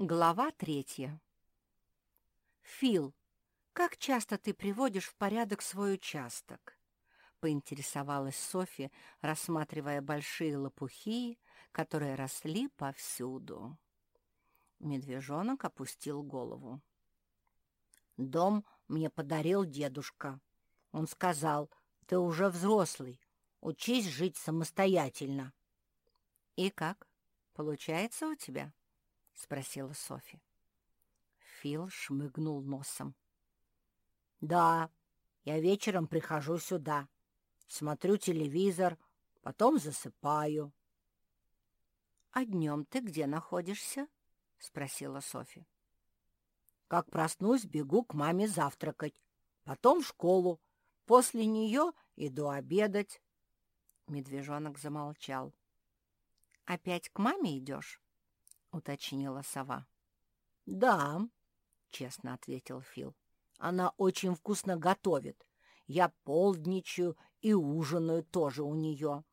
Глава третья. «Фил, как часто ты приводишь в порядок свой участок?» — поинтересовалась Софи, рассматривая большие лопухи, которые росли повсюду. Медвежонок опустил голову. «Дом мне подарил дедушка. Он сказал, ты уже взрослый, учись жить самостоятельно». «И как? Получается у тебя?» — спросила Софи. Фил шмыгнул носом. «Да, я вечером прихожу сюда, смотрю телевизор, потом засыпаю». «А днем ты где находишься?» — спросила Софи. «Как проснусь, бегу к маме завтракать, потом в школу, после нее иду обедать». Медвежонок замолчал. «Опять к маме идешь?» Уточнила сова. «Да», — честно ответил Фил. «Она очень вкусно готовит. Я полдничаю и ужинаю тоже у нее.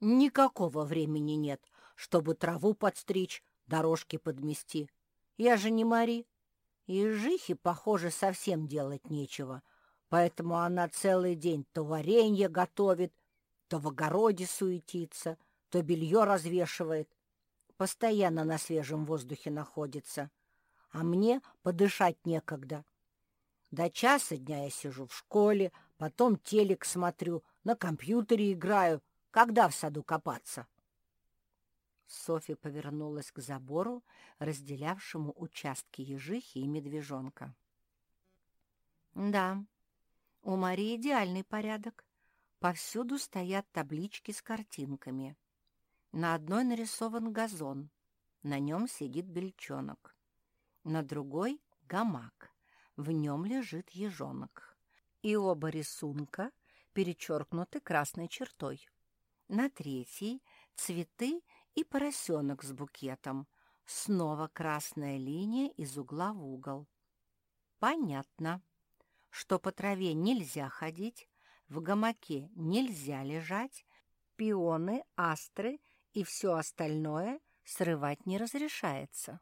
Никакого времени нет, чтобы траву подстричь, дорожки подмести. Я же не Мари. И жихе, похоже, совсем делать нечего, поэтому она целый день то варенье готовит, то в огороде суетится, то белье развешивает постоянно на свежем воздухе находится, а мне подышать некогда. До часа дня я сижу в школе, потом телек смотрю, на компьютере играю. Когда в саду копаться? Софья повернулась к забору, разделявшему участки ежихи и медвежонка. Да, у Марии идеальный порядок. Повсюду стоят таблички с картинками. На одной нарисован газон, на нем сидит бельчонок. На другой — гамак, в нем лежит ежонок. И оба рисунка перечеркнуты красной чертой. На третьей — цветы и поросенок с букетом. Снова красная линия из угла в угол. Понятно, что по траве нельзя ходить, в гамаке нельзя лежать, пионы, астры и все остальное срывать не разрешается.